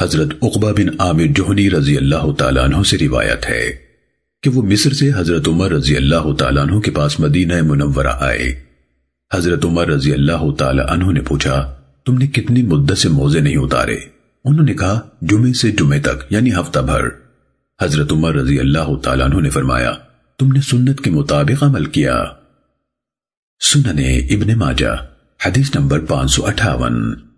حضرت عقبہ بن عامر جوہنی رضی اللہ تعالیٰ عنہ سے روایت ہے کہ وہ مصر سے حضرت عمر رضی اللہ تعالیٰ عنہ کے پاس مدینہ منورہ آئے۔ حضرت عمر رضی اللہ تعالیٰ عنہ نے پوچھا، تم نے کتنی مدت سے موزے نہیں اتارے؟ انہوں نے کہا، جمعے سے جمعے تک یعنی ہفتہ بھر۔ حضرت عمر رضی اللہ تعالیٰ عنہ نے فرمایا، تم نے سنت کے مطابق عمل کیا۔ سننے ابن ماجہ، حدیث نمبر پانچ سو اٹھاون۔